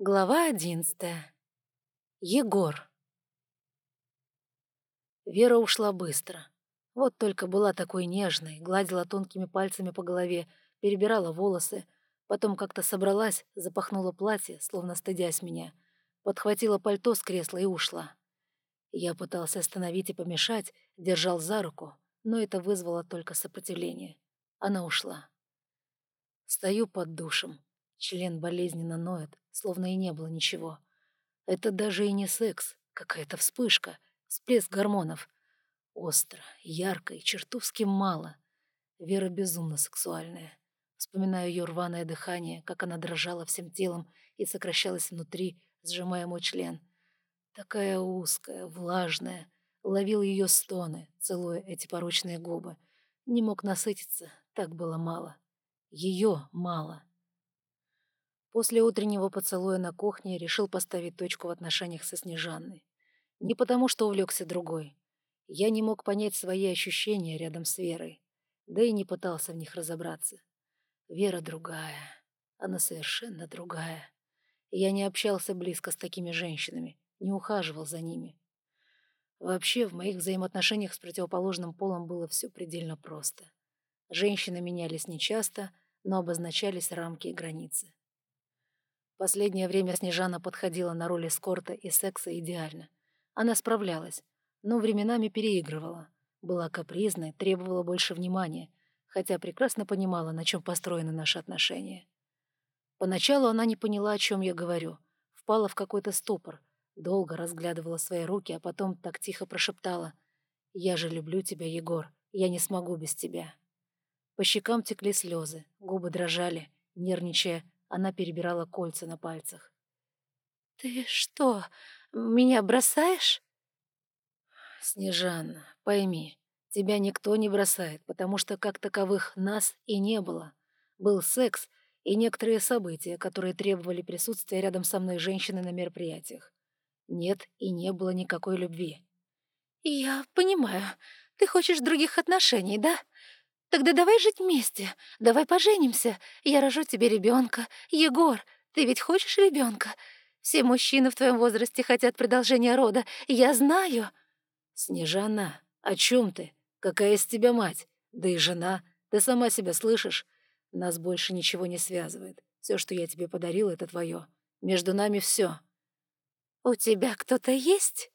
Глава одиннадцатая. Егор. Вера ушла быстро. Вот только была такой нежной, гладила тонкими пальцами по голове, перебирала волосы, потом как-то собралась, запахнула платье, словно стыдясь меня, подхватила пальто с кресла и ушла. Я пытался остановить и помешать, держал за руку, но это вызвало только сопротивление. Она ушла. Стою под душем, член болезненно ноет, словно и не было ничего. Это даже и не секс, какая-то вспышка, всплеск гормонов. Остро, ярко и чертовски мало. Вера безумно сексуальная. Вспоминаю ее рваное дыхание, как она дрожала всем телом и сокращалась внутри, сжимая мой член. Такая узкая, влажная. Ловил ее стоны, целуя эти порочные губы. Не мог насытиться, так было мало. Ее мало. После утреннего поцелуя на кухне решил поставить точку в отношениях со Снежанной. Не потому, что увлекся другой. Я не мог понять свои ощущения рядом с Верой, да и не пытался в них разобраться. Вера другая, она совершенно другая. Я не общался близко с такими женщинами, не ухаживал за ними. Вообще, в моих взаимоотношениях с противоположным полом было все предельно просто. Женщины менялись нечасто, но обозначались рамки и границы. Последнее время Снежана подходила на роль эскорта и секса идеально. Она справлялась, но временами переигрывала. Была капризной, требовала больше внимания, хотя прекрасно понимала, на чем построены наши отношения. Поначалу она не поняла, о чем я говорю, впала в какой-то ступор, долго разглядывала свои руки, а потом так тихо прошептала «Я же люблю тебя, Егор, я не смогу без тебя». По щекам текли слезы, губы дрожали, нервничая, она перебирала кольца на пальцах. «Ты что, меня бросаешь?» «Снежанна, пойми, тебя никто не бросает, потому что как таковых нас и не было. Был секс и некоторые события, которые требовали присутствия рядом со мной женщины на мероприятиях. Нет и не было никакой любви». «Я понимаю. Ты хочешь других отношений, да? Тогда давай жить вместе, давай поженимся. Я рожу тебе ребенка. Егор, ты ведь хочешь ребенка? Все мужчины в твоем возрасте хотят продолжения рода. Я знаю. Снежана, о чем ты? Какая из тебя мать? Да и жена. Ты сама себя слышишь? Нас больше ничего не связывает. Все, что я тебе подарил, это твое. Между нами все. У тебя кто-то есть?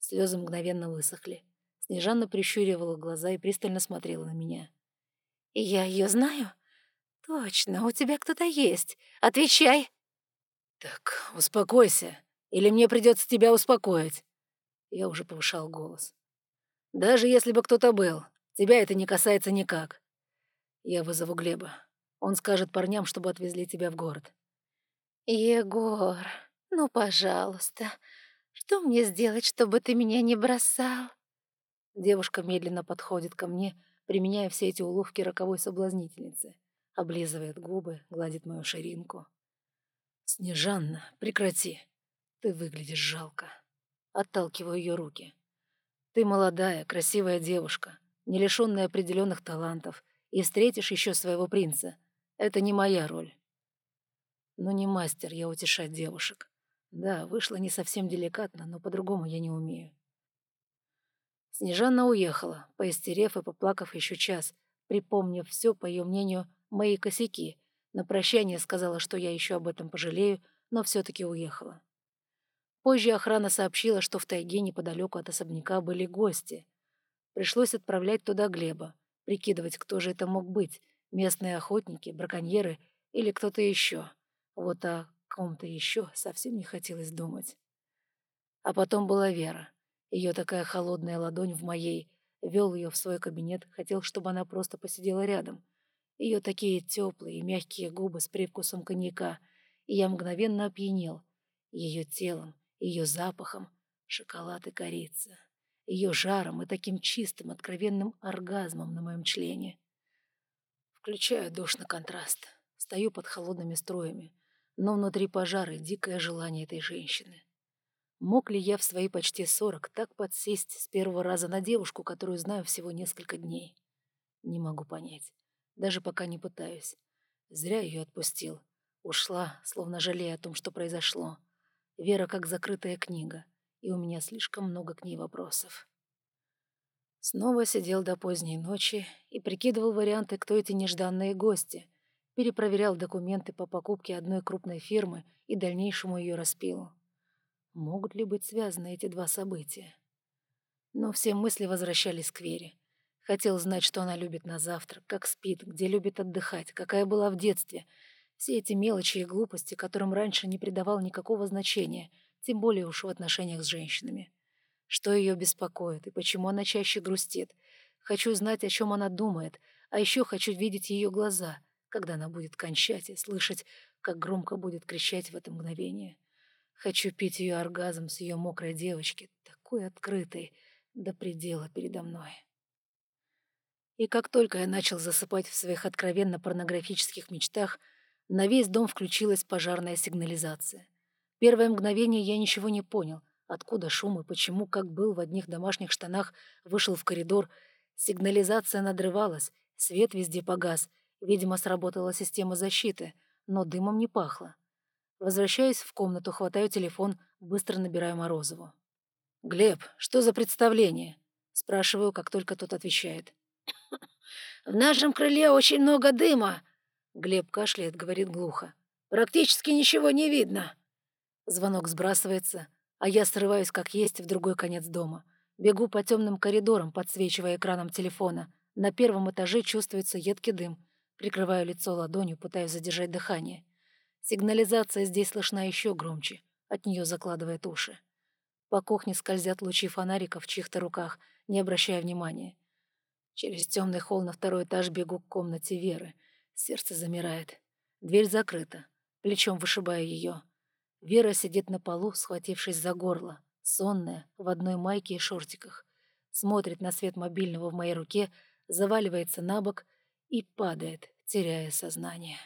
Слезы мгновенно высохли. Снежана прищуривала глаза и пристально смотрела на меня. «Я ее знаю?» «Точно, у тебя кто-то есть. Отвечай!» «Так, успокойся, или мне придется тебя успокоить». Я уже повышал голос. «Даже если бы кто-то был, тебя это не касается никак. Я вызову Глеба. Он скажет парням, чтобы отвезли тебя в город». «Егор, ну, пожалуйста, что мне сделать, чтобы ты меня не бросал?» Девушка медленно подходит ко мне, применяя все эти уловки роковой соблазнительницы. Облизывает губы, гладит мою ширинку. «Снежанна, прекрати. Ты выглядишь жалко». Отталкиваю ее руки. «Ты молодая, красивая девушка, не лишенная определенных талантов, и встретишь еще своего принца. Это не моя роль». Но не мастер я утешать девушек. Да, вышло не совсем деликатно, но по-другому я не умею. Снежана уехала, поистерев и поплакав еще час, припомнив все, по ее мнению, мои косяки. На прощание сказала, что я еще об этом пожалею, но все-таки уехала. Позже охрана сообщила, что в тайге неподалеку от особняка были гости. Пришлось отправлять туда Глеба, прикидывать, кто же это мог быть, местные охотники, браконьеры или кто-то еще. Вот о ком-то еще совсем не хотелось думать. А потом была Вера. Ее такая холодная ладонь в моей. Вел ее в свой кабинет, хотел, чтобы она просто посидела рядом. Ее такие теплые и мягкие губы с привкусом коньяка. И я мгновенно опьянел. Ее телом, ее запахом, шоколад и корица. Ее жаром и таким чистым, откровенным оргазмом на моем члене. Включаю душ на контраст. Стою под холодными струями. Но внутри пожара дикое желание этой женщины. Мог ли я в свои почти сорок так подсесть с первого раза на девушку, которую знаю всего несколько дней? Не могу понять. Даже пока не пытаюсь. Зря ее отпустил. Ушла, словно жалея о том, что произошло. Вера как закрытая книга, и у меня слишком много к ней вопросов. Снова сидел до поздней ночи и прикидывал варианты, кто эти нежданные гости, перепроверял документы по покупке одной крупной фирмы и дальнейшему ее распилу. Могут ли быть связаны эти два события? Но все мысли возвращались к Вере. Хотел знать, что она любит на завтрак, как спит, где любит отдыхать, какая была в детстве. Все эти мелочи и глупости, которым раньше не придавал никакого значения, тем более уж в отношениях с женщинами. Что ее беспокоит и почему она чаще грустит. Хочу знать, о чем она думает, а еще хочу видеть ее глаза, когда она будет кончать и слышать, как громко будет кричать в это мгновение. Хочу пить ее оргазм с ее мокрой девочки, такой открытой, до предела передо мной. И как только я начал засыпать в своих откровенно порнографических мечтах, на весь дом включилась пожарная сигнализация. Первое мгновение я ничего не понял, откуда шум и почему, как был в одних домашних штанах, вышел в коридор. Сигнализация надрывалась, свет везде погас, видимо, сработала система защиты, но дымом не пахло. Возвращаясь в комнату, хватаю телефон, быстро набираю Морозову. «Глеб, что за представление?» Спрашиваю, как только тот отвечает. «В нашем крыле очень много дыма!» Глеб кашляет, говорит глухо. «Практически ничего не видно!» Звонок сбрасывается, а я срываюсь как есть в другой конец дома. Бегу по темным коридорам, подсвечивая экраном телефона. На первом этаже чувствуется едкий дым. Прикрываю лицо ладонью, пытаюсь задержать дыхание. Сигнализация здесь слышна еще громче. От нее закладывает уши. По кухне скользят лучи фонариков в чьих-то руках, не обращая внимания. Через темный холл на второй этаж бегу к комнате Веры. Сердце замирает. Дверь закрыта. Плечом вышибаю ее. Вера сидит на полу, схватившись за горло, сонная, в одной майке и шортиках. Смотрит на свет мобильного в моей руке, заваливается на бок и падает, теряя сознание.